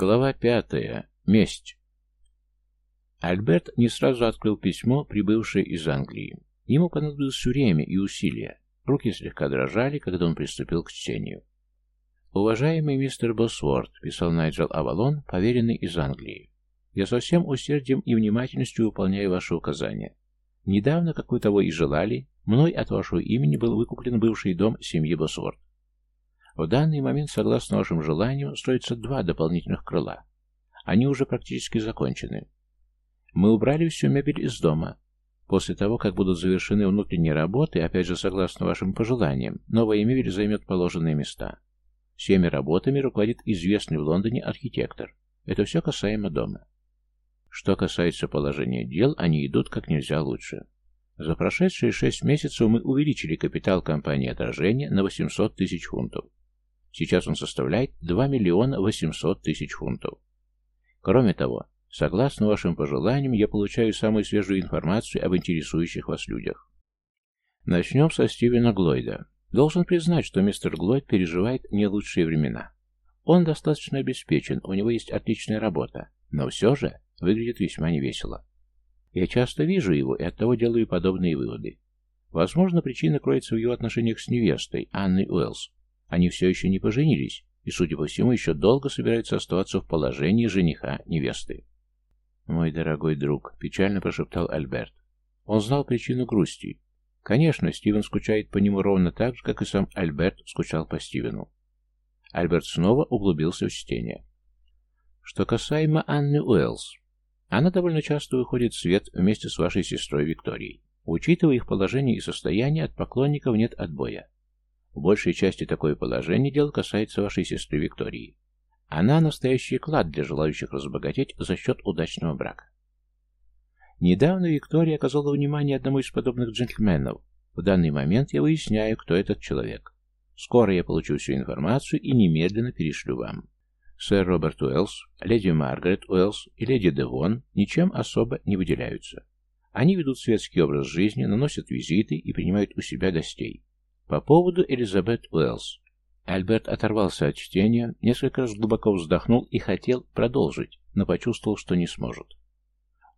Глава пятая. Месть. Альберт не сразу открыл письмо, прибывшее из Англии. Ему понадобилось время и усилия. Руки слегка дрожали, когда он приступил к чтению. «Уважаемый мистер Босворд», — писал Найджел Авалон, поверенный из Англии, — «я со всем усердием и внимательностью выполняю ваши указания. Недавно, как вы того и желали, мной от вашего имени был выкуплен бывший дом семьи Босворд. В данный момент, согласно вашим желаниям, строится два дополнительных крыла. Они уже практически закончены. Мы убрали всю мебель из дома. После того, как будут завершены внутренние работы, опять же, согласно вашим пожеланиям, новая мебель займет положенные места. Всеми работами руководит известный в Лондоне архитектор. Это все касаемо дома. Что касается положения дел, они идут как нельзя лучше. За прошедшие шесть месяцев мы увеличили капитал компании отражения на 800 тысяч фунтов. Сейчас он составляет 2 миллиона 800 тысяч фунтов. Кроме того, согласно вашим пожеланиям, я получаю самую свежую информацию об интересующих вас людях. Начнем со Стивена Глойда. Должен признать, что мистер Глойд переживает не лучшие времена. Он достаточно обеспечен, у него есть отличная работа, но все же выглядит весьма невесело. Я часто вижу его и оттого делаю подобные выводы. Возможно, причина кроется в его отношениях с невестой, Анной Уэллс, они все еще не поженились, и, судя по всему, еще долго собираются оставаться в положении жениха невесты. «Мой дорогой друг», — печально прошептал Альберт. Он знал причину грусти. Конечно, Стивен скучает по нему ровно так же, как и сам Альберт скучал по Стивену. Альберт снова углубился в чтение. Что касаемо Анны Уэллс, она довольно часто выходит в свет вместе с вашей сестрой Викторией. Учитывая их положение и состояние, от поклонников нет отбоя. В большей части такое положение дел касается вашей сестры Виктории. Она настоящий клад для желающих разбогатеть за счет удачного брака. Недавно Виктория оказала внимание одному из подобных джентльменов. В данный момент я выясняю, кто этот человек. Скоро я получу всю информацию и немедленно перешлю вам. Сэр Роберт Уэллс, леди Маргарет Уэллс и леди Девон ничем особо не выделяются. Они ведут светский образ жизни, наносят визиты и принимают у себя гостей. По поводу Элизабет Уэллс. Альберт оторвался от чтения, несколько раз глубоко вздохнул и хотел продолжить, но почувствовал, что не сможет.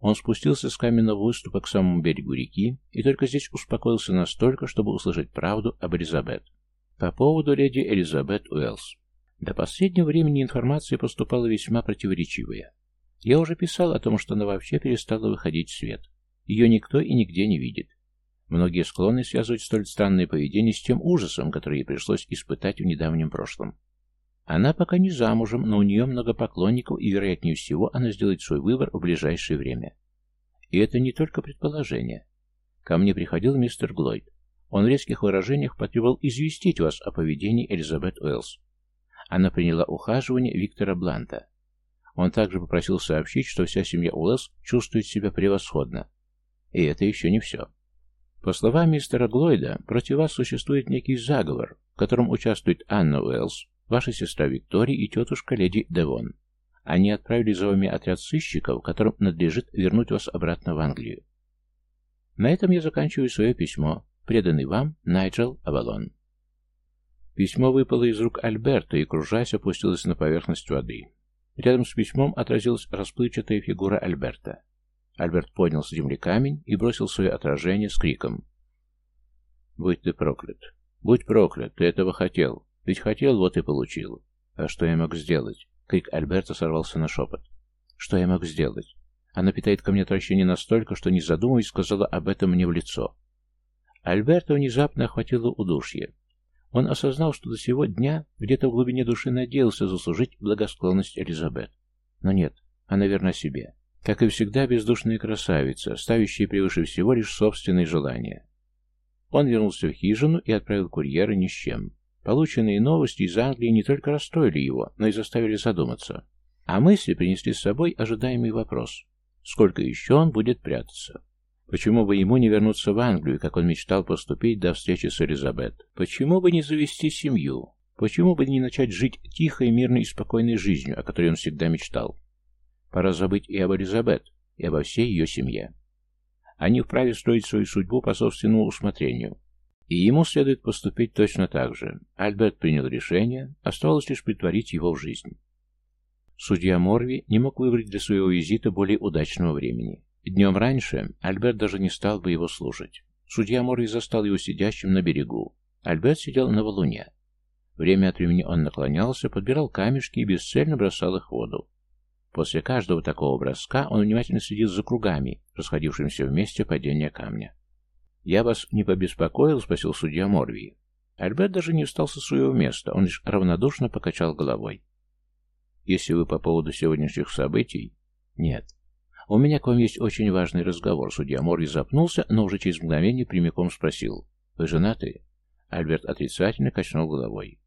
Он спустился с каменного выступа к самому берегу реки и только здесь успокоился настолько, чтобы услышать правду об Элизабет. По поводу леди Элизабет Уэллс. До последнего времени информация поступала весьма противоречивая. Я уже писал о том, что она вообще перестала выходить в свет. Ее никто и нигде не видит. Многие склонны связывать столь странное поведение с тем ужасом, который ей пришлось испытать в недавнем прошлом. Она пока не замужем, но у нее много поклонников, и, вероятнее всего, она сделает свой выбор в ближайшее время. И это не только предположение. Ко мне приходил мистер Глойд. Он в резких выражениях потребовал известить вас о поведении Элизабет Уэллс. Она приняла ухаживание Виктора Бланта. Он также попросил сообщить, что вся семья Уэллс чувствует себя превосходно. И это еще не все. По словам мистера Глойда, против вас существует некий заговор, в котором участвует Анна Уэллс, ваша сестра Виктория и тетушка леди Девон. Они отправили за вами отряд сыщиков, которым надлежит вернуть вас обратно в Англию. На этом я заканчиваю свое письмо, преданный вам Найджел Авалон. Письмо выпало из рук Альберта и, кружась, опустилось на поверхность воды. Рядом с письмом отразилась расплывчатая фигура Альберта. Альберт поднял с земли камень и бросил свое отражение с криком. «Будь ты проклят! Будь проклят! Ты этого хотел! Ведь хотел, вот и получил! А что я мог сделать?» Крик Альберта сорвался на шепот. «Что я мог сделать?» Она питает ко мне отвращение настолько, что, не задумываясь, сказала об этом мне в лицо. Альберта внезапно охватило удушье. Он осознал, что до сего дня где-то в глубине души надеялся заслужить благосклонность Элизабет. Но нет, она верна себе. Как и всегда, бездушная красавица, ставящая превыше всего лишь собственные желания. Он вернулся в хижину и отправил курьера ни с чем. Полученные новости из Англии не только расстроили его, но и заставили задуматься. А мысли принесли с собой ожидаемый вопрос. Сколько еще он будет прятаться? Почему бы ему не вернуться в Англию, как он мечтал поступить до встречи с Элизабет? Почему бы не завести семью? Почему бы не начать жить тихой, мирной и спокойной жизнью, о которой он всегда мечтал? Пора забыть и об Элизабет, и обо всей ее семье. Они вправе строить свою судьбу по собственному усмотрению. И ему следует поступить точно так же. Альберт принял решение, оставалось лишь притворить его в жизнь. Судья Морви не мог выбрать для своего визита более удачного времени. Днем раньше Альберт даже не стал бы его слушать. Судья Морви застал его сидящим на берегу. Альберт сидел на валуне. Время от времени он наклонялся, подбирал камешки и бесцельно бросал их в воду. После каждого такого броска он внимательно следил за кругами, расходившимися вместе падения камня. «Я вас не побеспокоил?» — спросил судья Морви. Альберт даже не встал со своего места, он лишь равнодушно покачал головой. «Если вы по поводу сегодняшних событий...» «Нет. У меня к вам есть очень важный разговор». Судья Морви запнулся, но уже через мгновение прямиком спросил. «Вы женаты?» Альберт отрицательно качнул головой.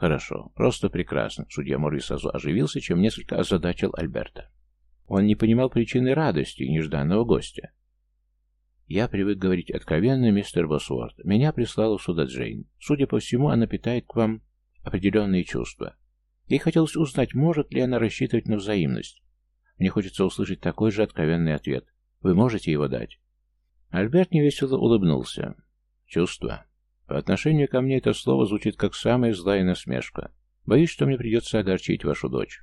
«Хорошо, просто прекрасно», — судья Морри сразу оживился, чем несколько озадачил Альберта. Он не понимал причины радости нежданного гостя. «Я привык говорить откровенно, мистер Босворд. Меня прислала сюда Джейн. Судя по всему, она питает к вам определенные чувства. Ей хотелось узнать, может ли она рассчитывать на взаимность. Мне хочется услышать такой же откровенный ответ. Вы можете его дать?» Альберт невесело улыбнулся. «Чувства. По отношению ко мне это слово звучит как самая злая насмешка. Боюсь, что мне придется огорчить вашу дочь.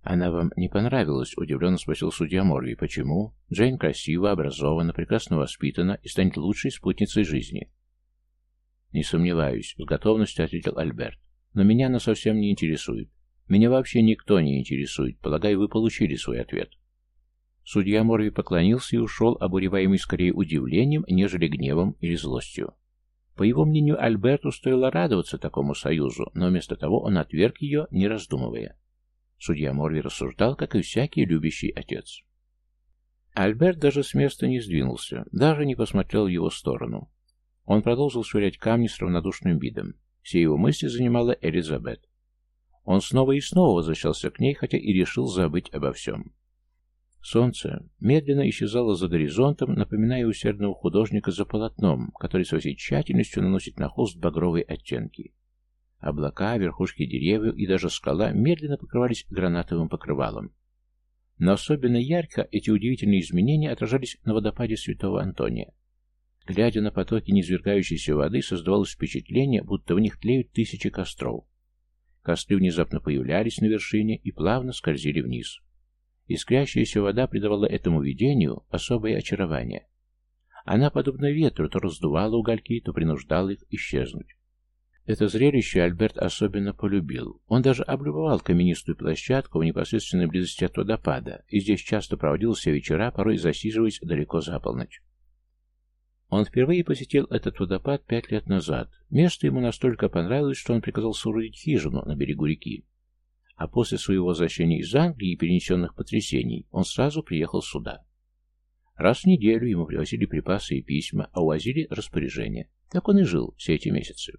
Она вам не понравилась, удивленно спросил судья Морви. Почему? Джейн красива, образована, прекрасно воспитана и станет лучшей спутницей жизни. Не сомневаюсь, с готовностью ответил Альберт. Но меня она совсем не интересует. Меня вообще никто не интересует. Полагаю, вы получили свой ответ. Судья Морви поклонился и ушел, обуреваемый скорее удивлением, нежели гневом или злостью. По его мнению, Альберту стоило радоваться такому союзу, но вместо того он отверг ее, не раздумывая. Судья Морви рассуждал, как и всякий любящий отец. Альберт даже с места не сдвинулся, даже не посмотрел в его сторону. Он продолжил швырять камни с равнодушным видом. Все его мысли занимала Элизабет. Он снова и снова возвращался к ней, хотя и решил забыть обо всем. Солнце медленно исчезало за горизонтом, напоминая усердного художника за полотном, который со всей тщательностью наносит на холст багровые оттенки. Облака, верхушки деревьев и даже скала медленно покрывались гранатовым покрывалом. Но особенно ярко эти удивительные изменения отражались на водопаде Святого Антония. Глядя на потоки низвергающейся воды, создавалось впечатление, будто в них тлеют тысячи костров. Костры внезапно появлялись на вершине и плавно скользили вниз. Искрящаяся вода придавала этому видению особое очарование. Она, подобно ветру, то раздувала угольки, то принуждала их исчезнуть. Это зрелище Альберт особенно полюбил. Он даже облюбовал каменистую площадку в непосредственной близости от водопада, и здесь часто проводил все вечера, порой засиживаясь далеко за полночь. Он впервые посетил этот водопад пять лет назад. Место ему настолько понравилось, что он приказал соорудить хижину на берегу реки. А после своего возвращения из Англии и перенесенных потрясений он сразу приехал сюда. Раз в неделю ему привозили припасы и письма, а увозили распоряжения. Так он и жил все эти месяцы.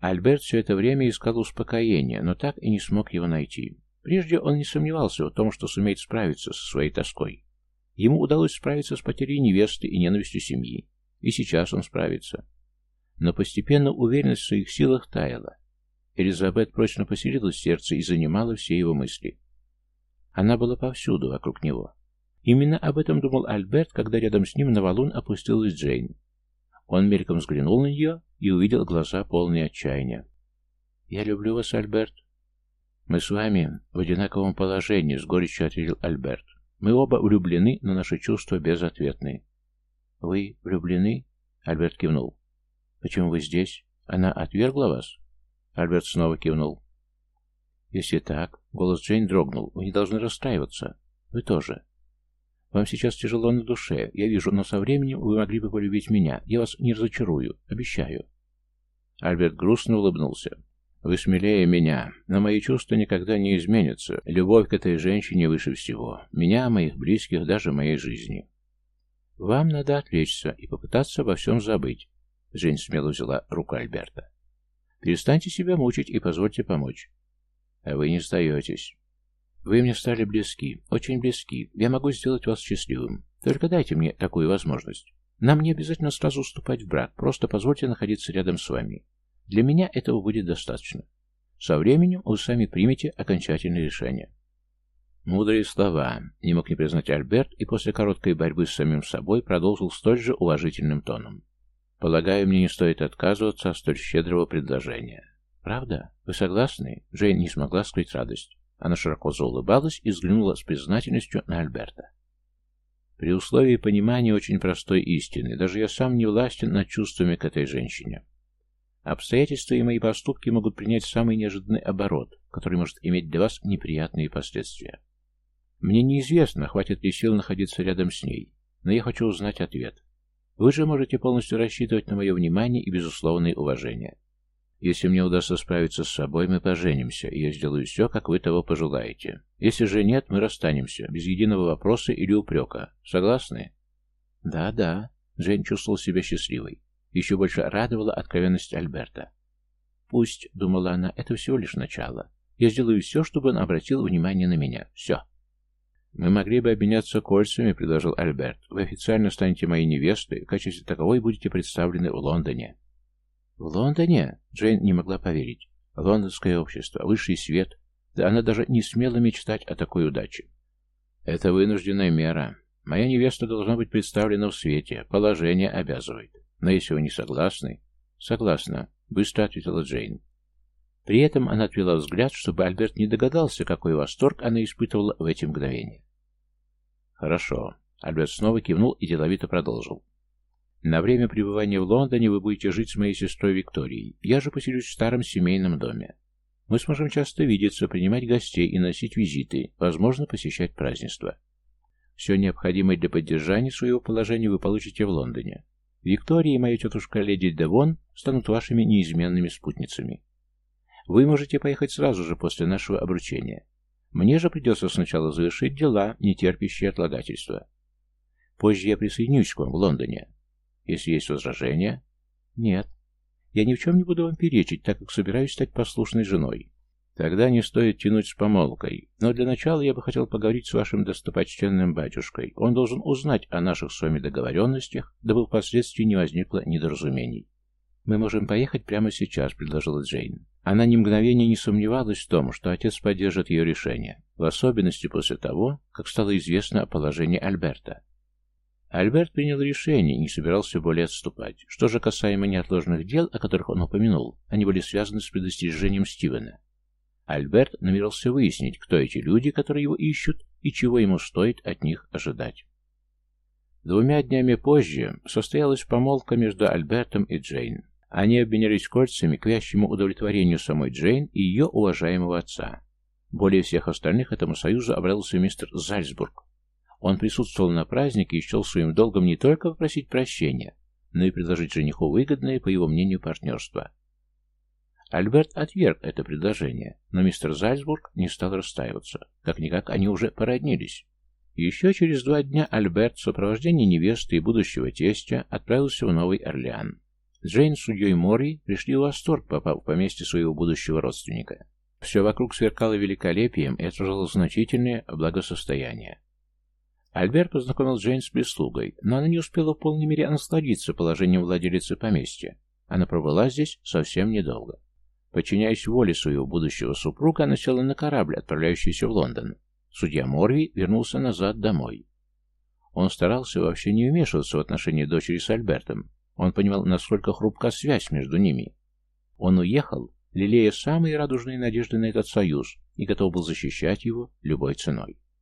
Альберт все это время искал успокоения, но так и не смог его найти. Прежде он не сомневался в том, что сумеет справиться со своей тоской. Ему удалось справиться с потерей невесты и ненавистью семьи. И сейчас он справится. Но постепенно уверенность в своих силах таяла. Элизабет прочно поселилась в сердце и занимала все его мысли. Она была повсюду вокруг него. Именно об этом думал Альберт, когда рядом с ним на валун опустилась Джейн. Он мельком взглянул на нее и увидел глаза полные отчаяния. «Я люблю вас, Альберт». «Мы с вами в одинаковом положении», — с горечью ответил Альберт. «Мы оба влюблены, но наши чувства безответны». «Вы влюблены?» — Альберт кивнул. «Почему вы здесь? Она отвергла вас?» Альберт снова кивнул. «Если так...» — голос Джейн дрогнул. «Вы не должны расстраиваться. Вы тоже. Вам сейчас тяжело на душе, я вижу, но со временем вы могли бы полюбить меня. Я вас не разочарую, обещаю». Альберт грустно улыбнулся. «Вы смелее меня, но мои чувства никогда не изменятся. Любовь к этой женщине выше всего. Меня, моих близких, даже моей жизни». «Вам надо отвлечься и попытаться обо всем забыть», — Жень смело взяла руку Альберта. Перестаньте себя мучить и позвольте помочь. А вы не сдаетесь. Вы мне стали близки, очень близки. Я могу сделать вас счастливым. Только дайте мне такую возможность. Нам не обязательно сразу вступать в брак, просто позвольте находиться рядом с вами. Для меня этого будет достаточно. Со временем вы сами примете окончательное решение. Мудрые слова, не мог не признать Альберт, и после короткой борьбы с самим собой продолжил столь же уважительным тоном. Полагаю, мне не стоит отказываться от столь щедрого предложения. Правда? Вы согласны? Джейн не смогла скрыть радость. Она широко заулыбалась и взглянула с признательностью на Альберта. При условии понимания очень простой истины, даже я сам не властен над чувствами к этой женщине. Обстоятельства и мои поступки могут принять самый неожиданный оборот, который может иметь для вас неприятные последствия. Мне неизвестно, хватит ли сил находиться рядом с ней, но я хочу узнать ответ. Вы же можете полностью рассчитывать на мое внимание и безусловное уважение. Если мне удастся справиться с собой, мы поженимся, и я сделаю все, как вы того пожелаете. Если же нет, мы расстанемся, без единого вопроса или упрека. Согласны? Да, да. Джейн чувствовал себя счастливой. Еще больше радовала откровенность Альберта. Пусть, думала она, это всего лишь начало. Я сделаю все, чтобы он обратил внимание на меня. Все. «Мы могли бы обменяться кольцами», — предложил Альберт. «Вы официально станете моей невестой, в качестве таковой будете представлены в Лондоне». В Лондоне? Джейн не могла поверить. Лондонское общество, высший свет. Да она даже не смела мечтать о такой удаче. Это вынужденная мера. Моя невеста должна быть представлена в свете. Положение обязывает. Но если вы не согласны... Согласна, быстро ответила Джейн. При этом она отвела взгляд, чтобы Альберт не догадался, какой восторг она испытывала в эти мгновения. «Хорошо». Альберт снова кивнул и деловито продолжил. На время пребывания в Лондоне вы будете жить с моей сестрой Викторией. Я же поселюсь в старом семейном доме. Мы сможем часто видеться, принимать гостей и носить визиты, возможно, посещать празднества. Все необходимое для поддержания своего положения вы получите в Лондоне. Виктория и моя тетушка леди Девон станут вашими неизменными спутницами. Вы можете поехать сразу же после нашего обручения. Мне же придется сначала завершить дела, не терпящие отлагательства. Позже я присоединюсь к вам в Лондоне. Если есть возражения? Нет. Я ни в чем не буду вам перечить, так как собираюсь стать послушной женой. Тогда не стоит тянуть с помолвкой. Но для начала я бы хотел поговорить с вашим достопочтенным батюшкой. Он должен узнать о наших с вами договоренностях, дабы впоследствии не возникло недоразумений. «Мы можем поехать прямо сейчас», — предложила Джейн. Она ни мгновения не сомневалась в том, что отец поддержит ее решение, в особенности после того, как стало известно о положении Альберта. Альберт принял решение и не собирался более отступать. Что же касаемо неотложных дел, о которых он упомянул, они были связаны с предостережением Стивена. Альберт намерился выяснить, кто эти люди, которые его ищут, и чего ему стоит от них ожидать. Двумя днями позже состоялась помолвка между Альбертом и Джейн. Они обменялись кольцами к вящему удовлетворению самой Джейн и ее уважаемого отца. Более всех остальных этому союзу обрадовался мистер Зальцбург, он присутствовал на празднике и счел своим долгом не только попросить прощения, но и предложить жениху выгодное, по его мнению, партнерство. Альберт отверг это предложение, но мистер Зальцбург не стал расстаиваться. Как-никак они уже породнились. Еще через два дня Альберт в сопровождении невесты и будущего тестя отправился в Новый Орлеан. Джейн с судьей Мори пришли в восторг, попав в поместье своего будущего родственника. Все вокруг сверкало великолепием и отражало значительное благосостояние. Альберт познакомил Джейн с прислугой, но она не успела в полной мере насладиться положением владелицы поместья. Она пробыла здесь совсем недолго. Подчиняясь воле своего будущего супруга, она села на корабль, отправляющийся в Лондон. Судья Морви вернулся назад домой. Он старался вообще не вмешиваться в отношения дочери с Альбертом. Он понимал, насколько хрупка связь между ними. Он уехал, лелея самые радужные надежды на этот союз, и готов был защищать его любой ценой.